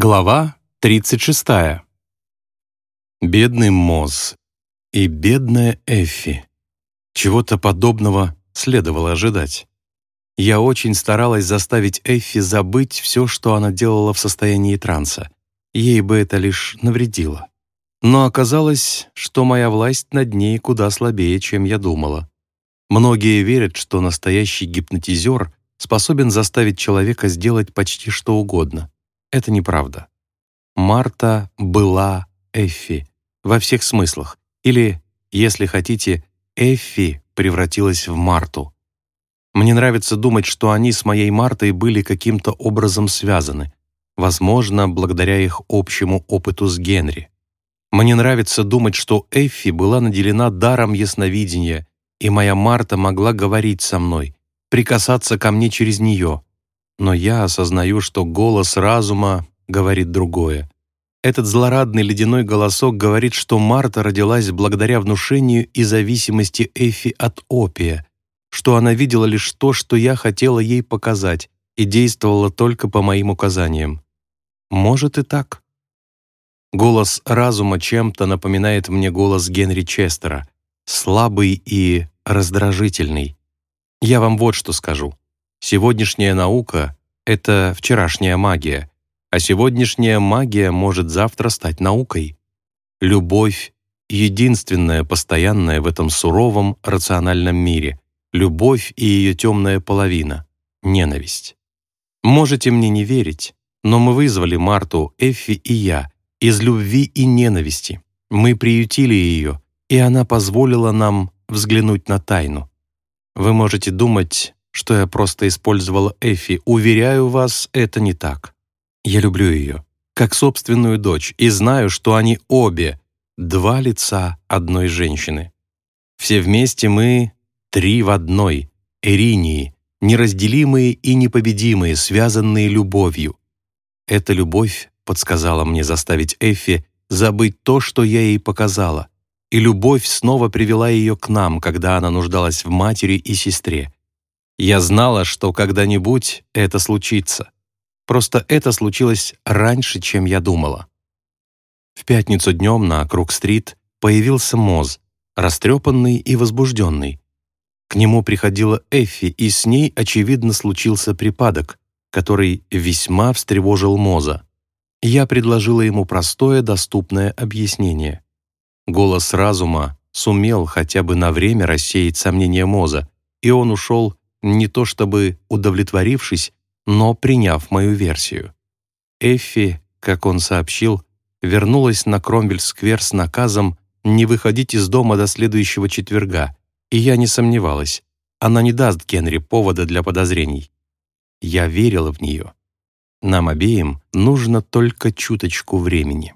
Глава 36. Бедный Моз и бедная Эффи. Чего-то подобного следовало ожидать. Я очень старалась заставить Эффи забыть все, что она делала в состоянии транса. Ей бы это лишь навредило. Но оказалось, что моя власть над ней куда слабее, чем я думала. Многие верят, что настоящий гипнотизер способен заставить человека сделать почти что угодно — это неправда. Марта была Эффи во всех смыслах. Или, если хотите, Эффи превратилась в Марту. Мне нравится думать, что они с моей Мартой были каким-то образом связаны, возможно, благодаря их общему опыту с Генри. Мне нравится думать, что Эффи была наделена даром ясновидения, и моя Марта могла говорить со мной, прикасаться ко мне через нее — но я осознаю, что голос разума говорит другое. Этот злорадный ледяной голосок говорит, что Марта родилась благодаря внушению и зависимости Эфи от опия, что она видела лишь то, что я хотела ей показать, и действовала только по моим указаниям. Может и так. Голос разума чем-то напоминает мне голос Генри Честера, слабый и раздражительный. Я вам вот что скажу. Сегодняшняя наука — это вчерашняя магия, а сегодняшняя магия может завтра стать наукой. Любовь — единственная постоянная в этом суровом рациональном мире. Любовь и ее темная половина — ненависть. Можете мне не верить, но мы вызвали Марту, Эффи и я из любви и ненависти. Мы приютили ее, и она позволила нам взглянуть на тайну. Вы можете думать, что я просто использовала Эфи. Уверяю вас, это не так. Я люблю ее, как собственную дочь, и знаю, что они обе два лица одной женщины. Все вместе мы три в одной, Эринии, неразделимые и непобедимые, связанные любовью. Эта любовь подсказала мне заставить Эфи забыть то, что я ей показала, и любовь снова привела ее к нам, когда она нуждалась в матери и сестре. Я знала, что когда-нибудь это случится. Просто это случилось раньше, чем я думала. В пятницу днем на Круг-стрит появился Моз, растрепанный и возбужденный. К нему приходила Эффи, и с ней, очевидно, случился припадок, который весьма встревожил Моза. Я предложила ему простое, доступное объяснение. Голос разума сумел хотя бы на время рассеять сомнения Моза, и он ушел не то чтобы удовлетворившись, но приняв мою версию. Эффи, как он сообщил, вернулась на Кромвель-сквер с наказом не выходить из дома до следующего четверга, и я не сомневалась, она не даст Генри повода для подозрений. Я верила в нее. Нам обеим нужно только чуточку времени.